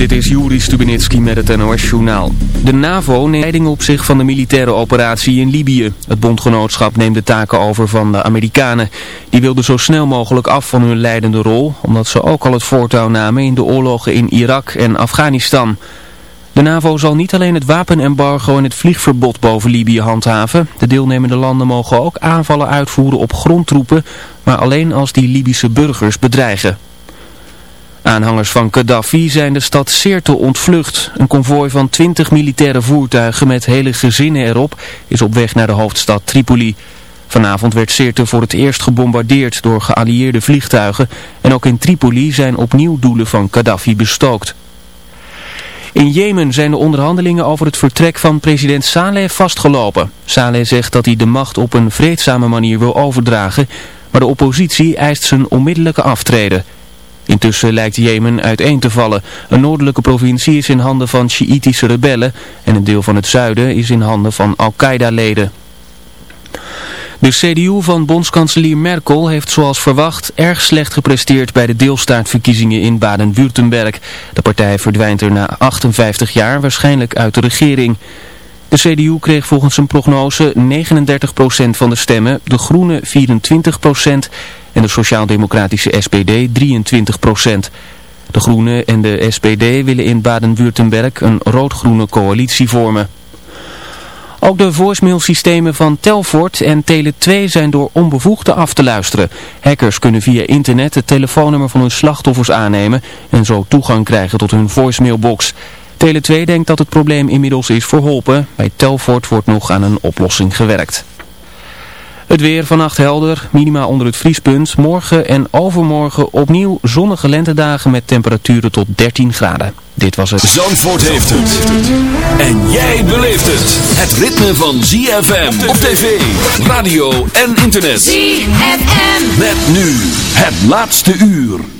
Dit is Juri Stubenitski met het NOS-journaal. De NAVO neemt leiding op zich van de militaire operatie in Libië. Het bondgenootschap neemt de taken over van de Amerikanen. Die wilden zo snel mogelijk af van hun leidende rol, omdat ze ook al het voortouw namen in de oorlogen in Irak en Afghanistan. De NAVO zal niet alleen het wapenembargo en het vliegverbod boven Libië handhaven. De deelnemende landen mogen ook aanvallen uitvoeren op grondtroepen, maar alleen als die Libische burgers bedreigen. Aanhangers van Gaddafi zijn de stad Sirte ontvlucht. Een konvooi van 20 militaire voertuigen met hele gezinnen erop is op weg naar de hoofdstad Tripoli. Vanavond werd Sirte voor het eerst gebombardeerd door geallieerde vliegtuigen en ook in Tripoli zijn opnieuw doelen van Gaddafi bestookt. In Jemen zijn de onderhandelingen over het vertrek van president Saleh vastgelopen. Saleh zegt dat hij de macht op een vreedzame manier wil overdragen, maar de oppositie eist zijn onmiddellijke aftreden. Intussen lijkt Jemen uiteen te vallen. Een noordelijke provincie is in handen van Sjiïtische rebellen en een deel van het zuiden is in handen van Al-Qaeda-leden. De CDU van bondskanselier Merkel heeft zoals verwacht erg slecht gepresteerd bij de deelstaatverkiezingen in Baden-Württemberg. De partij verdwijnt er na 58 jaar waarschijnlijk uit de regering. De CDU kreeg volgens een prognose 39% van de stemmen, de Groenen 24% en de sociaal-democratische SPD 23 procent. De Groenen en de SPD willen in Baden-Württemberg een rood-groene coalitie vormen. Ook de voicemailsystemen van Telfort en Tele2 zijn door onbevoegden af te luisteren. Hackers kunnen via internet het telefoonnummer van hun slachtoffers aannemen en zo toegang krijgen tot hun voicemailbox. Tele2 denkt dat het probleem inmiddels is verholpen. Bij Telfort wordt nog aan een oplossing gewerkt. Het weer vannacht helder, minimaal onder het vriespunt. Morgen en overmorgen opnieuw zonnige lentedagen met temperaturen tot 13 graden. Dit was het. Zandvoort heeft het. En jij beleeft het. Het ritme van ZFM op tv, radio en internet. ZFM. Met nu het laatste uur.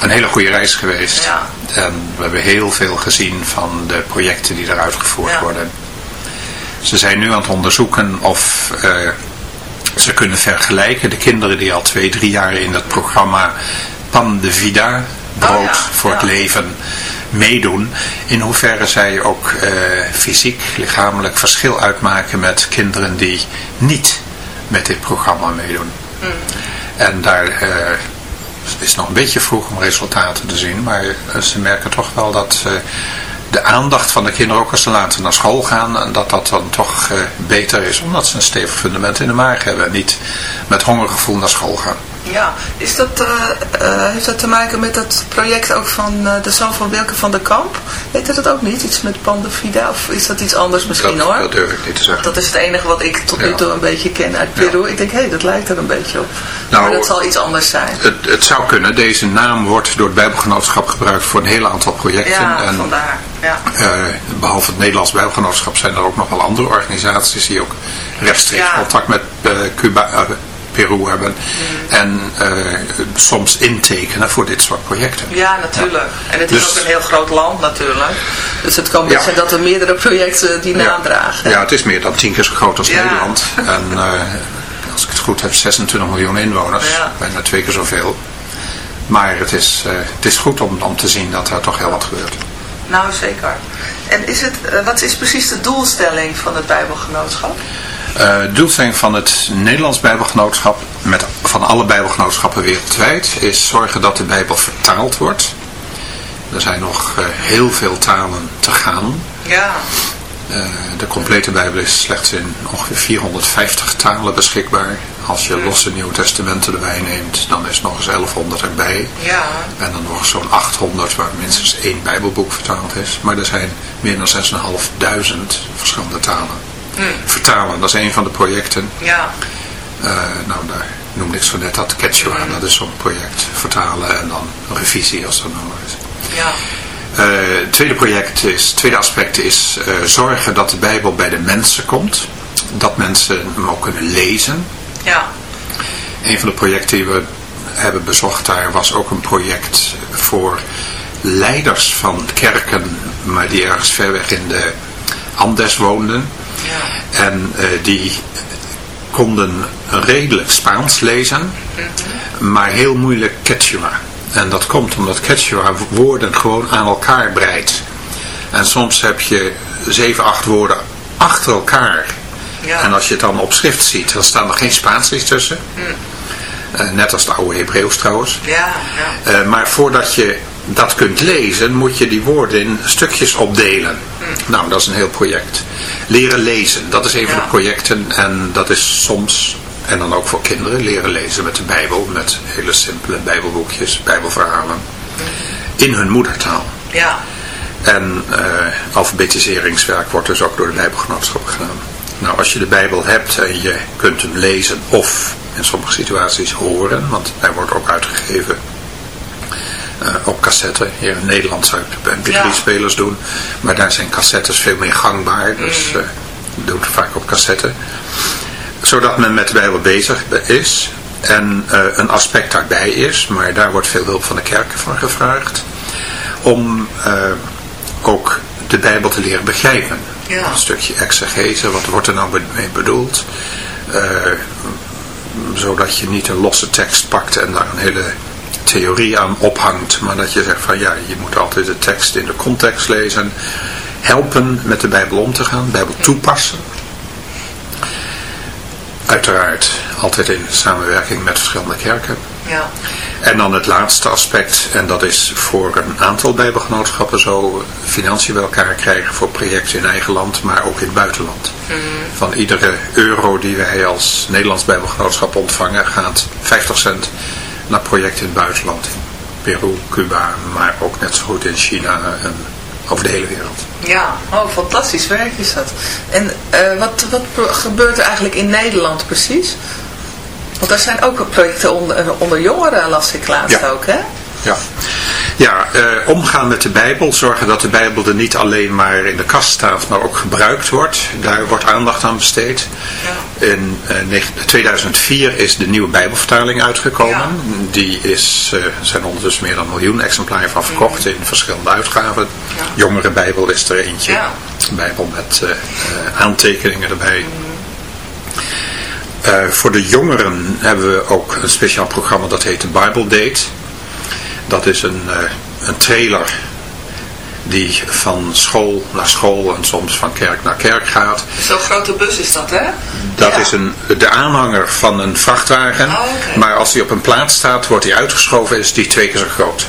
een hele goede reis geweest. Ja. En we hebben heel veel gezien van de projecten die eruit gevoerd worden. Ze zijn nu aan het onderzoeken of uh, ze kunnen vergelijken. De kinderen die al twee, drie jaar in het programma Pan de Vida, brood oh voor het leven, meedoen. In hoeverre zij ook uh, fysiek, lichamelijk verschil uitmaken met kinderen die niet met dit programma meedoen. Mm. En daar is nog een beetje vroeg om resultaten te zien, maar ze merken toch wel dat de aandacht van de kinderen ook als ze later naar school gaan, en dat dat dan toch beter is, omdat ze een stevig fundament in de maag hebben en niet met hongergevoel naar school gaan. Ja, is dat, uh, uh, heeft dat te maken met dat project ook van uh, de zoon van Wilke van der Kamp? Weet dat ook niet? Iets met Pandafida? Of is dat iets anders misschien dat, hoor? Dat durf ik niet te zeggen. Dat is het enige wat ik tot nu toe een beetje ken uit Peru. Ja. Ik denk, hé, hey, dat lijkt er een beetje op. Nou, maar dat zal iets anders zijn. Het, het zou kunnen. Deze naam wordt door het Bijbelgenootschap gebruikt voor een heel aantal projecten. Ja, en, vandaar. Ja. behalve het Nederlands Bijbelgenootschap zijn er ook nog wel andere organisaties die ook rechtstreeks contact met Cuba Peru hebben. En uh, soms intekenen voor dit soort projecten. Ja, natuurlijk. Ja. En het is Dus- ook een heel groot land natuurlijk. Dus het kan best Ja. zijn dat er meerdere projecten die naam Ja. dragen. Ja, het is meer dan tien keer zo groot als. Nederland. En uh, als ik het goed heb, 26 miljoen inwoners. Ja. Bijna twee keer zoveel. Maar het is, uh, het is goed om, om te zien dat er toch heel wat gebeurt. Nou, zeker. En is het, wat is precies de doelstelling van het Bijbelgenootschap? Uh, doelstelling van het Nederlands Bijbelgenootschap, met, van alle Bijbelgenootschappen wereldwijd, is zorgen dat de Bijbel vertaald wordt. Er zijn nog uh, heel veel talen te gaan. Ja. Uh, de complete Bijbel is slechts in ongeveer 450 talen beschikbaar. Als je losse Nieuwe Testamenten erbij neemt, dan is nog eens 1100 erbij. Ja. En dan nog zo'n 800 waar minstens één Bijbelboek vertaald is. Maar er zijn meer dan 6.500 verschillende talen. Vertalen, dat is een van de projecten. Ja. Uh, nou, daar noemde ik zo net dat Quechua, Hmm. dat is zo'n project. Vertalen en dan revisie als dat nodig is. Ja. Uh, het tweede project is, het tweede aspect is uh, zorgen dat de Bijbel bij de mensen komt. Dat mensen hem ook kunnen lezen. Ja. Een van de projecten die we hebben bezocht daar was ook een project voor leiders van kerken, maar die ergens ver weg in de Andes woonden. En uh, die konden redelijk Spaans lezen, maar heel moeilijk Quechua. En dat komt omdat Quechua woorden gewoon aan elkaar breidt. En soms heb je zeven, acht woorden achter elkaar. Ja. En als je het dan op schrift ziet, dan staan er geen Spaanslies tussen. Mm. Uh, net als het oude Hebreeuws trouwens. Ja, ja. Uh, maar voordat je dat kunt lezen, moet je die woorden in stukjes opdelen. Mm. Nou, dat is een heel project. Leren lezen, dat is een Ja. van de projecten. En dat is soms, en dan ook voor kinderen, leren lezen met de Bijbel. Met hele simpele Bijbelboekjes, Bijbelverhalen. In hun moedertaal. Ja. En uh, alfabetiseringswerk wordt dus ook door de Bijbelgenootschappen gedaan. Nou, als je de Bijbel hebt en je kunt hem lezen of in sommige situaties horen, want hij wordt ook uitgegeven uh, op cassette. Hier in Nederland zou je mp3-spelers ja. doen, maar daar zijn cassettes veel meer gangbaar, dus uh, doet het vaak op cassette. Zodat men met de Bijbel bezig is en uh, een aspect daarbij is, maar daar wordt veel hulp van de kerken van gevraagd, om ook de Bijbel te leren begrijpen. Ja. Een stukje exegese, wat wordt er nou mee bedoeld? Uh, zodat je niet een losse tekst pakt en daar een hele theorie aan ophangt. Maar dat je zegt van ja, je moet altijd de tekst in de context lezen. Helpen met de Bijbel om te gaan, Bijbel toepassen. Uiteraard altijd in samenwerking met verschillende kerken. Ja. En dan het laatste aspect, en dat is voor een aantal bijbelgenootschappen zo, financiën bij elkaar krijgen voor projecten in eigen land, maar ook in het buitenland. Mm. Van iedere euro die wij als Nederlands bijbelgenootschap ontvangen, gaat 50 cent naar projecten in het buitenland. In Peru, Cuba, maar ook net zo goed in China en over de hele wereld. Ja, oh, fantastisch werk is dat. En uh, wat, wat gebeurt er eigenlijk in Nederland precies? Want er zijn ook projecten onder, onder jongeren, las ik laatst ja. ook, hè? Ja, ja uh, omgaan met de Bijbel, zorgen dat de Bijbel er niet alleen maar in de kast staat, maar ook gebruikt wordt. Daar wordt aandacht aan besteed. Ja. In uh, 2004 is de nieuwe Bijbelvertaling uitgekomen. Ja. Die is, uh, zijn ondertussen meer dan een miljoen exemplaren van verkocht mm. in verschillende uitgaven. Ja. Jongere Bijbel is er eentje. Bijbel met aantekeningen erbij. Mm. Uh, voor de jongeren hebben we ook een speciaal programma dat heet de Bible Date. Dat is een, uh, een trailer die van school naar school en soms van kerk naar kerk gaat. Zo'n grote bus is dat, hè? Dat Ja. is een, de aanhanger van een vrachtwagen, Oh, maar als die op een plaats staat, wordt die uitgeschoven, is die twee keer zo groot.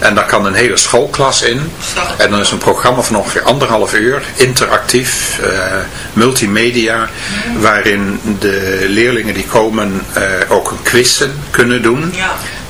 En daar kan een hele schoolklas in. Zo. En dan is een programma van ongeveer anderhalf uur, interactief, eh, multimedia, waarin de leerlingen die komen eh, ook een quizzen kunnen doen. Ja.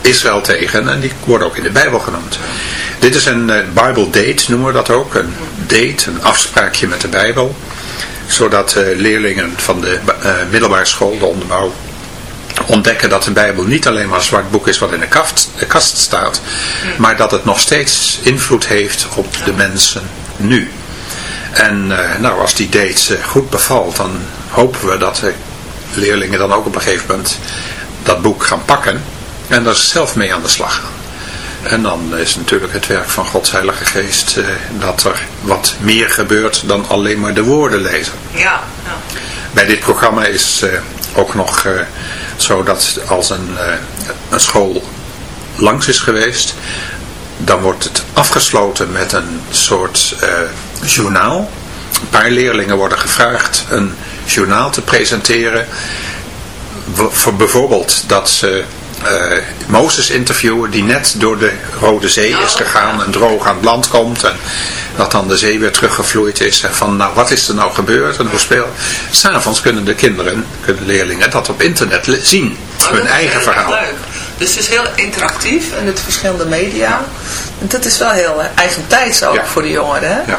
Israël tegen en die worden ook in de Bijbel genoemd. Dit is een eh, Bible date noemen we dat ook. Een date, een afspraakje met de Bijbel. Zodat eh, leerlingen van de eh, middelbare school, de onderbouw, ontdekken dat de Bijbel niet alleen maar een zwart boek is wat in de kast, de kast staat, maar dat het nog steeds invloed heeft op de mensen nu. En nou, als die date goed bevalt, dan hopen we dat de leerlingen dan ook op een gegeven moment dat boek gaan pakken en daar zelf mee aan de slag gaan. En dan is natuurlijk het werk van Gods Heilige Geest eh, dat er wat meer gebeurt dan alleen maar de woorden lezen. Ja. ja. Bij dit programma is eh, ook nog eh, zo dat als een, eh, een school langs is geweest, dan wordt het afgesloten met een soort eh, journaal. Een paar leerlingen worden gevraagd een journaal te presenteren. Voor bijvoorbeeld dat ze eh, Mozes interviewen die net door de Rode Zee is gegaan en droog aan het land komt. En dat dan de zee weer teruggevloeid is. En van nou wat is er nou gebeurd en hoe speel. S'avonds kunnen de kinderen, kunnen leerlingen dat op internet zien. Oh, Hun eigen verhaal. Leuk. Dus het is heel interactief en met verschillende media. En dat is wel heel eh, eigen tijd ook Ja. voor de jongeren. Hè? Ja.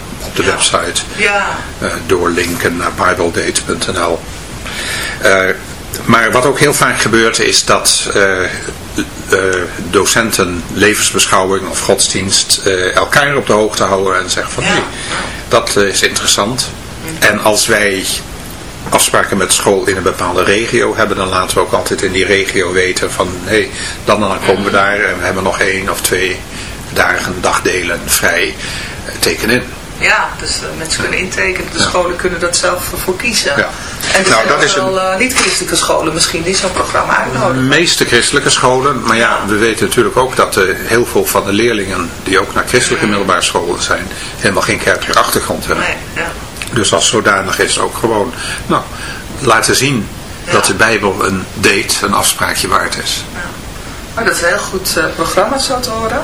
op de website. Ja, eh, doorlinken naar bibledate.nl. Eh, maar wat ook heel vaak gebeurt is dat eh, docenten levensbeschouwing of godsdienst elkaar op de hoogte houden en zeggen van Ja. hey, dat is interessant. En als wij afspraken met school in een bepaalde regio hebben, dan laten we ook altijd in die regio weten van hé, hey, dan en dan komen we daar en we hebben nog één of twee dagen, dagdelen vrij. Eh, Teken in. Ja dus eh, mensen kunnen intekenen. De Ja. scholen kunnen dat zelf voor kiezen. Ja. En er Nou, zijn dat is wel eh, niet-christelijke scholen misschien die zo'n programma De uitnodigen. meeste christelijke scholen, maar ja, we weten natuurlijk ook dat eh, heel veel van de leerlingen die ook naar christelijke middelbare scholen zijn, helemaal geen kerkelijke achtergrond hebben. Nee, ja. Dus als zodanig is ook gewoon, nou, laten zien dat de Bijbel een date, een afspraakje waard is. Maar dat is een heel goed programma zo te horen.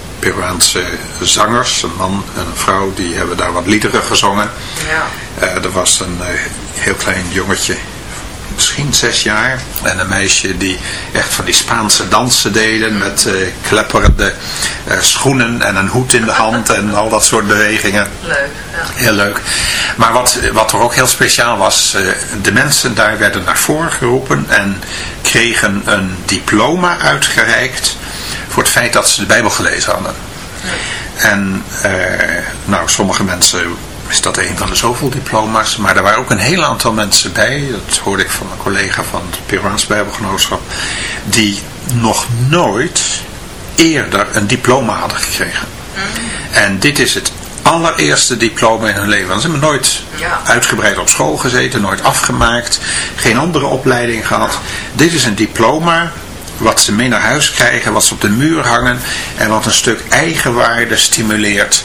Peruaanse zangers, een man en een vrouw, die hebben daar wat liederen gezongen. Ja. Uh, er was een uh, heel klein jongetje, misschien zes jaar, en een meisje die echt van die Spaanse dansen deden met uh, klepperende schoenen en een hoed in de hand en al dat soort bewegingen. Leuk, ja. Heel leuk. Maar wat, wat er ook heel speciaal was, de mensen daar werden naar voren geroepen en kregen een diploma uitgereikt voor het feit dat ze de Bijbel gelezen hadden. En nou, sommige mensen is dat een van de zoveel diploma's, maar er waren ook een heel aantal mensen bij, dat hoorde ik van een collega van het Peruaans Bijbelgenootschap, die nog nooit eerder een diploma hadden gekregen. En dit is het allereerste diploma in hun leven. Ze hebben nooit uitgebreid op school gezeten, nooit afgemaakt, geen andere opleiding gehad. Dit is een diploma wat ze mee naar huis krijgen, wat ze op de muur hangen en wat een stuk eigenwaarde stimuleert.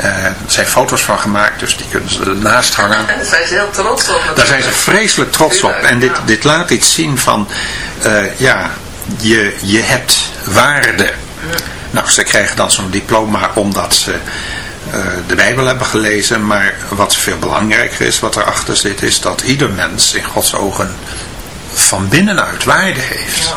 Uh, er zijn foto's van gemaakt, dus die kunnen ze ernaast hangen. Daar zijn ze heel trots op. Daar zijn ze vreselijk trots op. En dit, dit laat iets zien van, uh, ja, je, je hebt waarde. Nou, ze krijgen dan zo'n diploma omdat ze uh, de Bijbel hebben gelezen. Maar wat veel belangrijker is, wat erachter zit, is dat ieder mens in Gods ogen van binnenuit waarde heeft. Ja.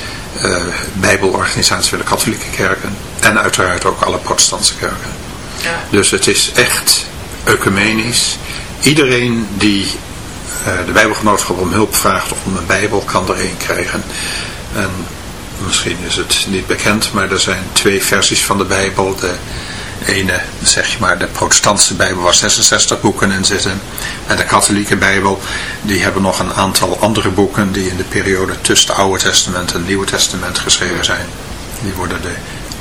eh, Bijbelorganisatie van de katholieke kerken. En uiteraard ook alle protestantse kerken. Ja. Dus het is echt ecumenisch. Iedereen die eh, de Bijbelgenootschap om hulp vraagt of om een Bijbel kan er één krijgen. En misschien is het niet bekend, maar er zijn twee versies van de Bijbel. De ene, zeg je maar, de protestantse Bijbel waar 66 boeken in zitten. En de katholieke Bijbel, die hebben nog een aantal andere boeken die in de periode tussen het Oude Testament en het Nieuwe Testament geschreven zijn. Die worden de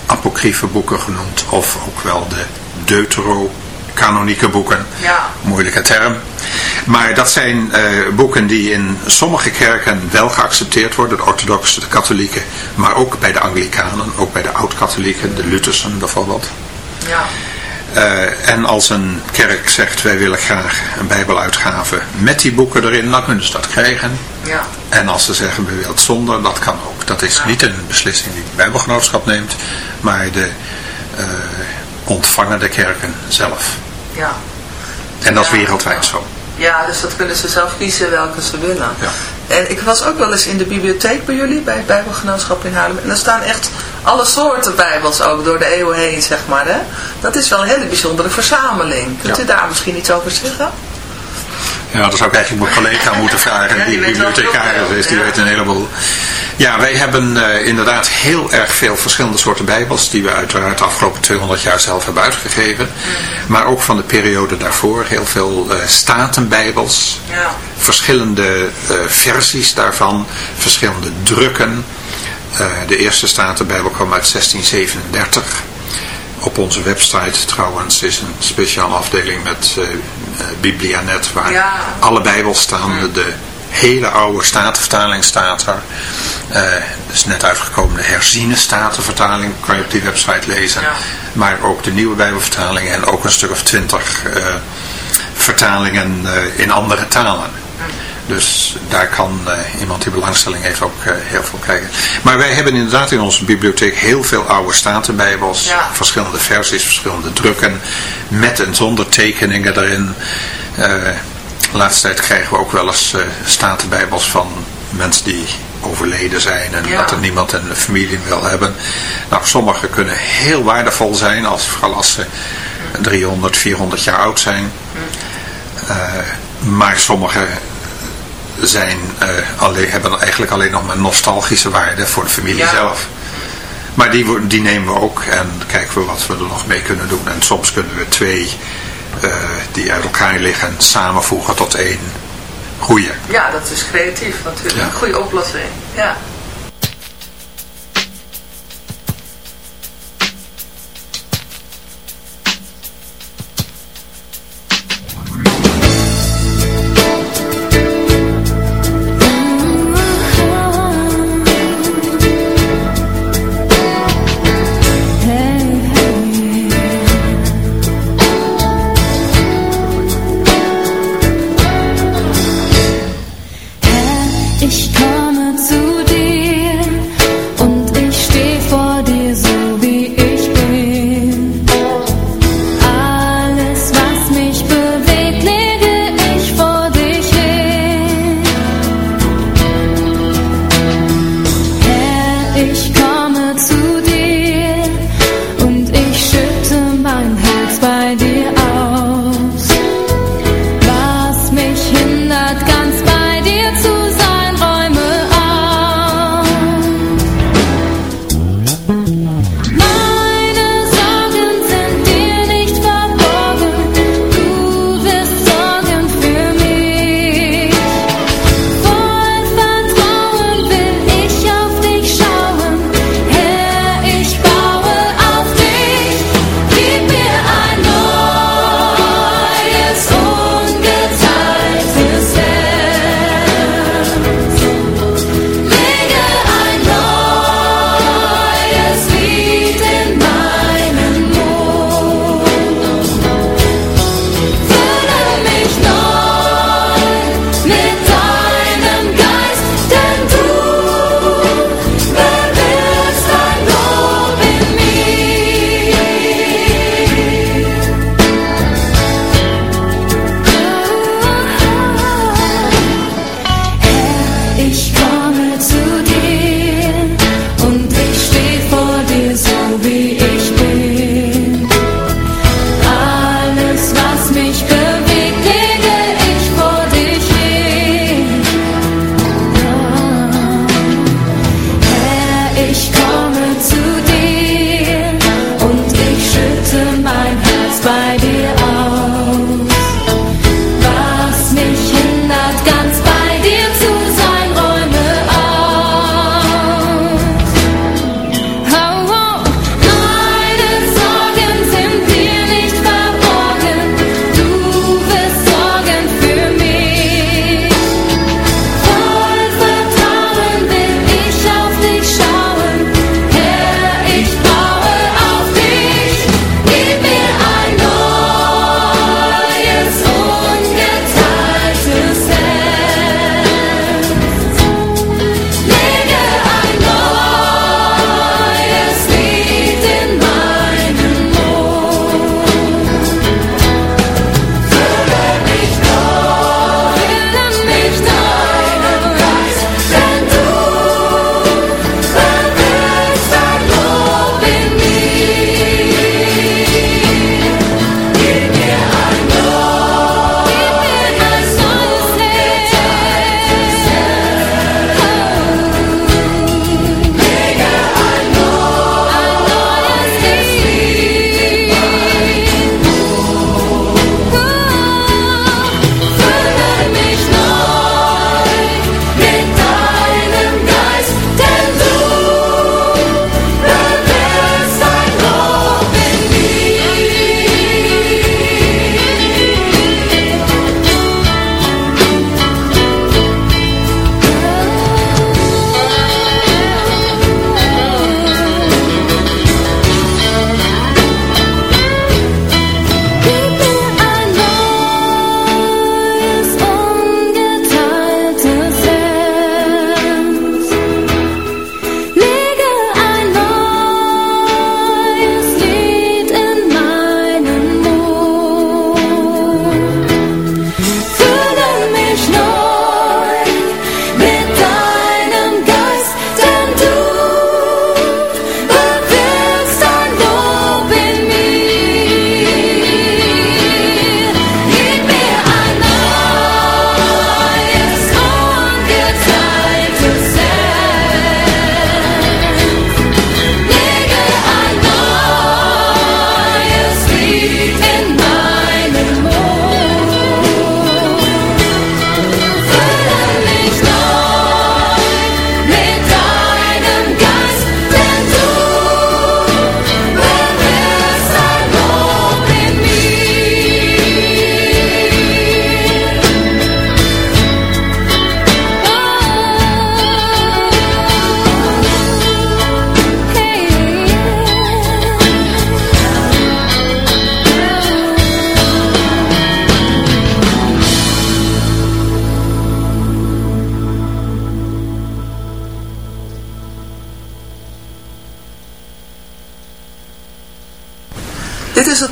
apocryfe boeken genoemd of ook wel de deuterocanonieke boeken. Ja. Moeilijke term. Maar dat zijn eh, boeken die in sommige kerken wel geaccepteerd worden, de orthodoxe, de katholieken, maar ook bij de anglikanen, ook bij de oud-katholieken, de Luthersen bijvoorbeeld. Ja. Eh, en als een kerk zegt wij willen graag een bijbeluitgave met die boeken erin, dan kunnen ze dat krijgen. Ja. En als ze zeggen we willen het zonder, dat kan ook. Dat is Ja. niet een beslissing die het bijbelgenootschap neemt, maar de eh ontvangende kerken zelf. Ja. En dat is wereldwijd zo. Ja, dus dat kunnen ze zelf kiezen welke ze willen. Ja. En ik was ook wel eens in de bibliotheek bij jullie, bij het Bijbelgenootschap in Haarlem. En daar staan echt alle soorten Bijbels ook door de eeuwen heen, zeg maar. Hè? Dat is wel een hele bijzondere verzameling. Kunt Ja. u daar misschien iets over zeggen? Ja, dat zou ik eigenlijk mijn collega moeten vragen, Ja, die die bibliothecaris is, die Ja. weet een heleboel. Ja, wij hebben eh, inderdaad heel erg veel verschillende soorten bijbels, die we uiteraard de afgelopen 200 jaar zelf hebben uitgegeven. Maar ook van de periode daarvoor heel veel eh, statenbijbels, Ja. verschillende eh, versies daarvan, verschillende drukken. Eh, de eerste Statenbijbel kwam uit 1637. Op onze website trouwens is een speciale afdeling met eh, eh, Biblianet waar Ja. alle bijbels staan. De hele oude statenvertaling staat er. Eh is net uitgekomen de herziene statenvertaling kan je op die website lezen. Ja. Maar ook de nieuwe bijbelvertalingen en ook een stuk of twintig eh, vertalingen in andere talen. Dus daar kan eh, iemand die belangstelling heeft ook eh, heel veel krijgen. Maar wij hebben inderdaad in onze bibliotheek heel veel oude statenbijbels. Ja. Verschillende versies, verschillende drukken. Met en zonder tekeningen erin. Eh, de laatste tijd krijgen we ook wel eens statenbijbels van mensen die overleden zijn. En Ja. dat er niemand in de familie wil hebben. Nou, sommige kunnen heel waardevol zijn. Als, vooral als ze 300, 400 jaar oud zijn. Eh, maar sommige zijn, alleen, hebben eigenlijk alleen nog maar nostalgische waarde voor de familie zelf. Maar die, die nemen we ook en kijken we wat we er nog mee kunnen doen. En soms kunnen we twee die uit elkaar liggen samenvoegen tot één goede. Ja, dat is creatief natuurlijk. Een goede oplossing. Ja.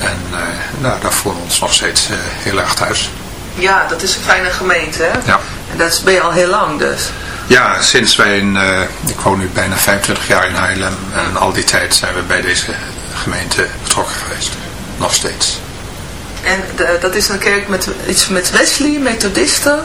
En uh, nou, daar voelen we ons nog steeds uh, heel erg thuis. Ja, dat is een fijne gemeente, hè? Ja. En dat ben je al heel lang dus. Ja, sinds wij in, uh, ik woon nu bijna 25 jaar in Haarlem. En al die tijd zijn we bij deze gemeente betrokken geweest. Nog steeds. En de, dat is een kerk met iets met Wesley, methodisten?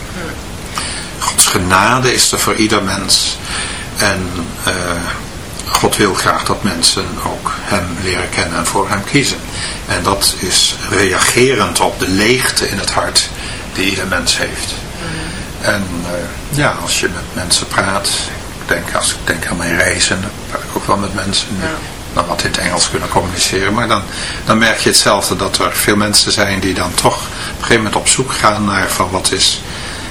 Gods genade is er voor ieder mens. En uh, God wil graag dat mensen ook hem leren kennen en voor hem kiezen. En dat is reagerend op de leegte in het hart die ieder mens heeft. En uh, ja, als je met mensen praat, ik denk, als ik denk aan mijn reizen, dan praat ik ook wel met mensen die Ja. dan wat in het Engels kunnen communiceren. Maar dan, dan merk je hetzelfde, dat er veel mensen zijn die dan toch op een gegeven moment op zoek gaan naar van wat is,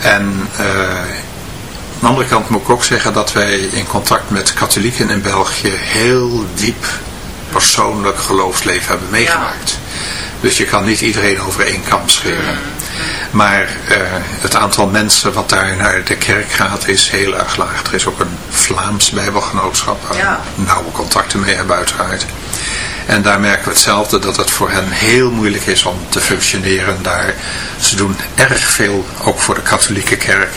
En uh, aan de andere kant moet ik ook zeggen dat wij in contact met katholieken in België heel diep persoonlijk geloofsleven hebben meegemaakt. Ja. Dus je kan niet iedereen over één kam scheren. Maar uh, het aantal mensen wat daar naar de kerk gaat is heel erg laag. Er is ook een Vlaams bijbelgenootschap waar ja. we nauwe contacten mee hebben uiteraard. En daar merken we hetzelfde, dat het voor hen heel moeilijk is om te functioneren daar. Ze doen erg veel, ook voor de katholieke kerk.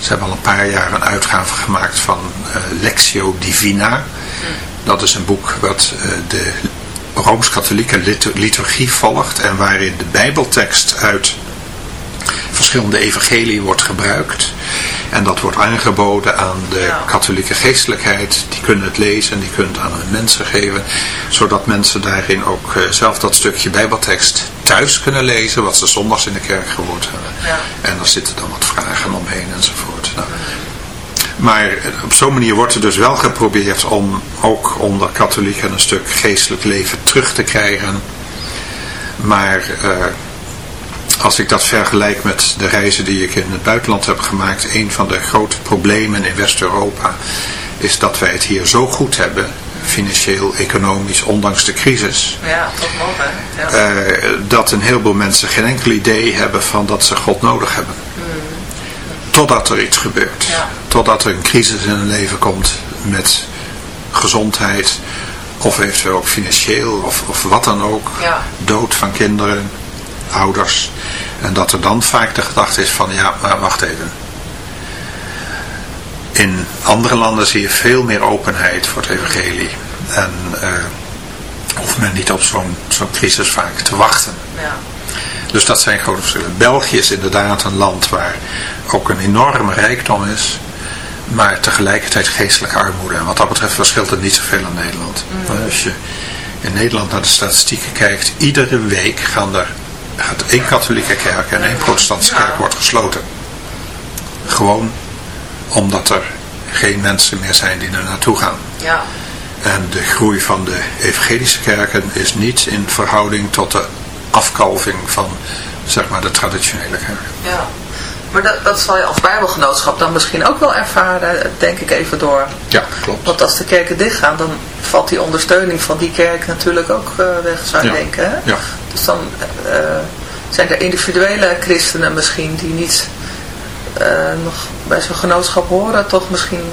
Ze hebben al een paar jaar een uitgave gemaakt van uh, Lectio Divina. Dat is een boek wat uh, de Rooms-Katholieke liturgie volgt en waarin de bijbeltekst uit verschillende evangelieën wordt gebruikt. En dat wordt aangeboden aan de katholieke geestelijkheid. Die kunnen het lezen en die kunnen het aan de mensen geven. Zodat mensen daarin ook uh, zelf dat stukje bijbeltekst thuis kunnen lezen. Wat ze zondags in de kerk gehoord hebben. Ja. En daar zitten dan wat vragen omheen enzovoort. Nou, maar op zo'n manier wordt er dus wel geprobeerd om ook onder katholieken een stuk geestelijk leven terug te krijgen. Maar uh, als ik dat vergelijk met de reizen die ik in het buitenland heb gemaakt, een van de grote problemen in West-Europa is dat wij het hier zo goed hebben, financieel, economisch, ondanks de crisis. Ja, nog hè. Ja. Uh, dat een heleboel mensen geen enkel idee hebben van dat ze God nodig hebben. Hmm. Totdat er iets gebeurt. Ja. Totdat er een crisis in hun leven komt met gezondheid of eventueel ook financieel of, of wat dan ook. Ja. Dood van kinderen, ouders. En dat er dan vaak de gedachte is van ja, maar wacht even. In andere landen zie je veel meer openheid voor het evangelie. En uh, hoeft men niet op zo'n zo'n crisis vaak te wachten. Ja. Dus dat zijn grote verschillen. België is inderdaad een land waar ook een enorme rijkdom is. Maar tegelijkertijd geestelijke armoede. En wat dat betreft verschilt het niet zoveel aan Nederland. Mm. Als je in Nederland naar de statistieken kijkt. Iedere week gaan er gaat één katholieke kerk en één protestantse kerk wordt gesloten. Gewoon omdat er geen mensen meer zijn die er naartoe gaan. Ja. En de groei van de evangelische kerken is niet in verhouding tot de afkalving van zeg maar de traditionele kerken. Ja. Maar dat, dat zal je als bijbelgenootschap dan misschien ook wel ervaren, denk ik even door. Ja, klopt. Want als de kerken dichtgaan, dan valt die ondersteuning van die kerk natuurlijk ook uh, weg, zou je ja. denken. Hè? Ja. Dus dan uh, zijn er individuele christenen misschien die niet uh, nog bij zo'n genootschap horen, toch misschien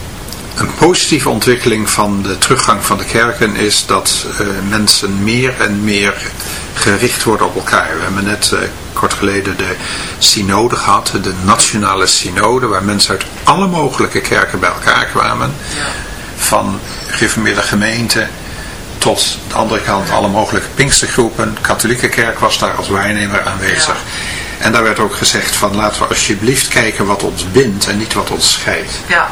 een positieve ontwikkeling van de teruggang van de kerken is dat uh, mensen meer en meer gericht worden op elkaar. We hebben net uh, kort geleden de synode gehad, de nationale synode, waar mensen uit alle mogelijke kerken bij elkaar kwamen. Van gereformeerde gemeenten tot de andere kant alle mogelijke pinkstergroepen. De katholieke kerk was daar als waarnemer aanwezig. En daar werd ook gezegd van laten we alsjeblieft kijken wat ons bindt en niet wat ons scheidt. Ja.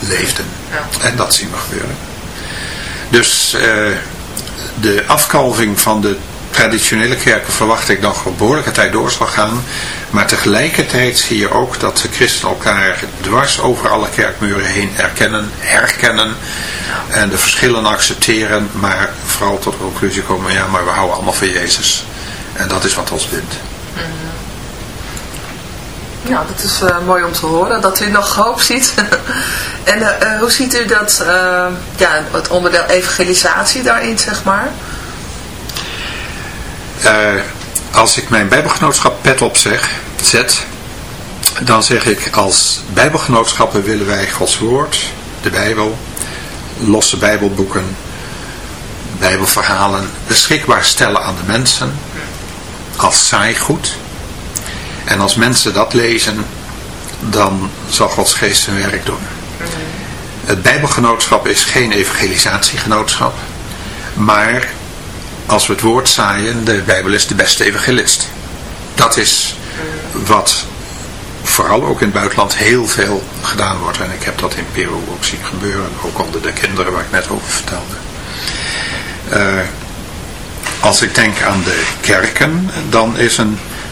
leefden. Ja. En dat zien we gebeuren. Dus uh, de afkalving van de traditionele kerken verwacht ik nog een behoorlijke tijd door zal gaan. Maar tegelijkertijd zie je ook dat de christenen elkaar dwars over alle kerkmuren heen erkennen, herkennen. En de verschillen accepteren, maar vooral tot de conclusie komen, ja maar we houden allemaal van Jezus. En dat is wat ons bindt. Mhm. Ja, dat is uh, mooi om te horen, dat u nog hoop ziet. en uh, hoe ziet u dat, ja, het onderdeel evangelisatie daarin, zeg maar? als ik mijn bijbelgenootschap pet op zeg, zet, dan zeg ik als bijbelgenootschappen willen wij Gods woord, de Bijbel, losse bijbelboeken, bijbelverhalen beschikbaar stellen aan de mensen als saaigoed en als mensen dat lezen, dan zal Gods geest zijn werk doen. Het Bijbelgenootschap is geen evangelisatiegenootschap. Maar als we het woord zaaien, de Bijbel is de beste evangelist. Dat is wat vooral ook in het buitenland heel veel gedaan wordt. En ik heb dat in Peru ook zien gebeuren. Ook onder de kinderen waar ik net over vertelde. Uh, als ik denk aan de kerken, dan is een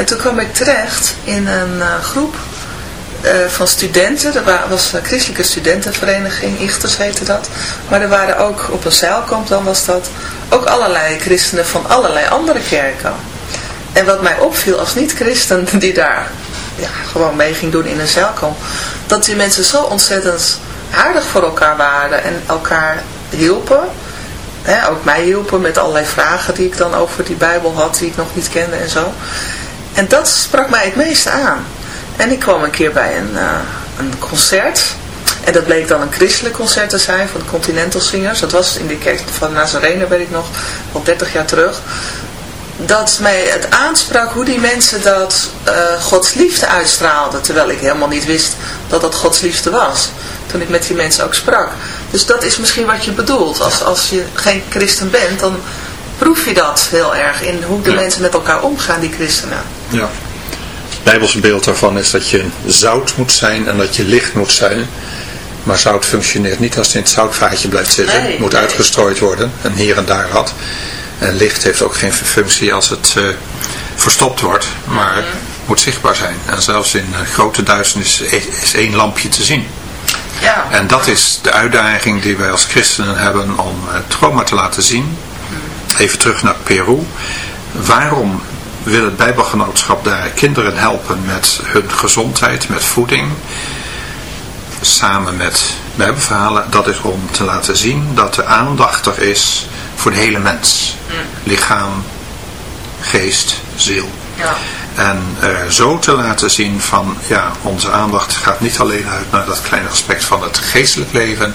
En toen kwam ik terecht in een uh, groep uh, van studenten. Er was een christelijke studentenvereniging, Ichters heette dat. Maar er waren ook, op een zeilkamp dan was dat, ook allerlei christenen van allerlei andere kerken. En wat mij opviel als niet-christen die daar ja, gewoon mee ging doen in een zeilkamp, dat die mensen zo ontzettend aardig voor elkaar waren en elkaar hielpen ook mij hielpen met allerlei vragen die ik dan over die Bijbel had, die ik nog niet kende en zo. En dat sprak mij het meeste aan. En ik kwam een keer bij een, uh, een concert. En dat bleek dan een christelijk concert te zijn van de Continental Singers. Dat was in de kerk van Nazarene, weet ik nog, al 30 jaar terug. Dat mij het aansprak hoe die mensen dat uh, Gods liefde uitstraalden. Terwijl ik helemaal niet wist dat dat Gods liefde was. Toen ik met die mensen ook sprak. Dus dat is misschien wat je bedoelt. Als, als je geen christen bent, dan proef je dat heel erg in hoe de mensen met elkaar omgaan, die christenen. Ja. Het bijbelse beeld daarvan is dat je zout moet zijn en dat je licht moet zijn. Maar zout functioneert niet als het in het zoutvaatje blijft zitten. het moet uitgestrooid worden en hier en daar wat. En licht heeft ook geen functie als het uh, verstopt wordt, maar mm moet zichtbaar zijn. En zelfs in uh, grote duisternis is één lampje te zien. Ja. En dat is de uitdaging die wij als christenen hebben om het trauma te laten zien. Even terug naar Peru. Waarom wil het Bijbelgenootschap daar kinderen helpen met hun gezondheid, met voeding? Samen met Bijbelverhalen. Dat is om te laten zien dat de aandacht er is voor de hele mens. Lichaam, geest, ziel. Ja. En uh, zo te laten zien van, ja, onze aandacht gaat niet alleen uit naar dat kleine aspect van het geestelijk leven,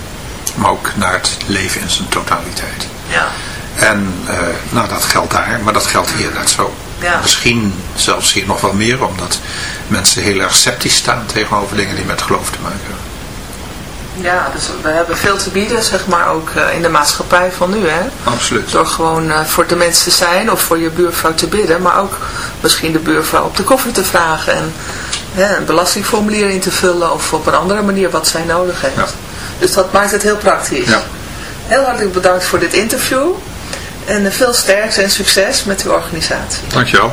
maar ook naar het leven in zijn totaliteit. Ja. En uh, nou, dat geldt daar, maar dat geldt hier net zo. Ja. Misschien zelfs hier nog wel meer, omdat mensen heel erg sceptisch staan tegenover dingen die met geloof te maken hebben. Ja, dus we hebben veel te bieden, zeg maar, ook uh, in de maatschappij van nu, hè? Absoluut. Door gewoon uh, voor de mensen te zijn of voor je buurvrouw te bidden, maar ook misschien de buurvrouw op de koffie te vragen en hè, een belastingformulier in te vullen of op een andere manier wat zij nodig heeft. Ja. Dus dat maakt het heel praktisch. Ja. Heel hartelijk bedankt voor dit interview en uh, veel sterkte en succes met uw organisatie. Dankjewel.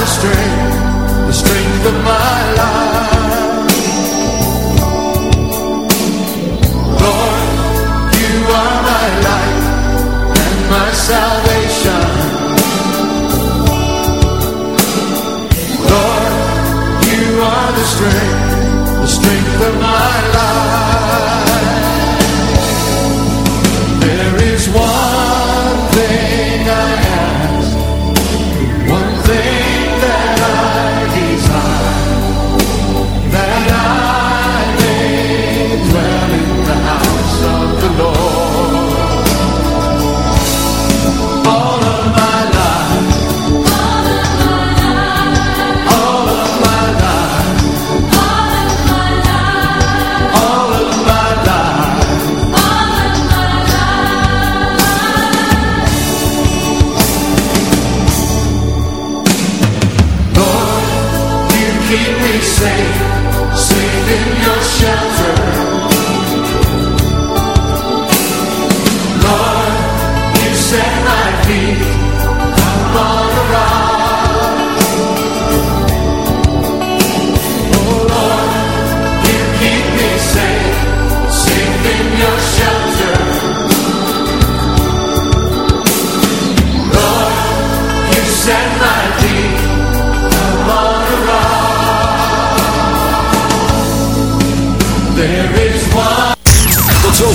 the strength, the strength of my life. Lord, you are my and my salvation. Lord, you are the strength, the strength of my life.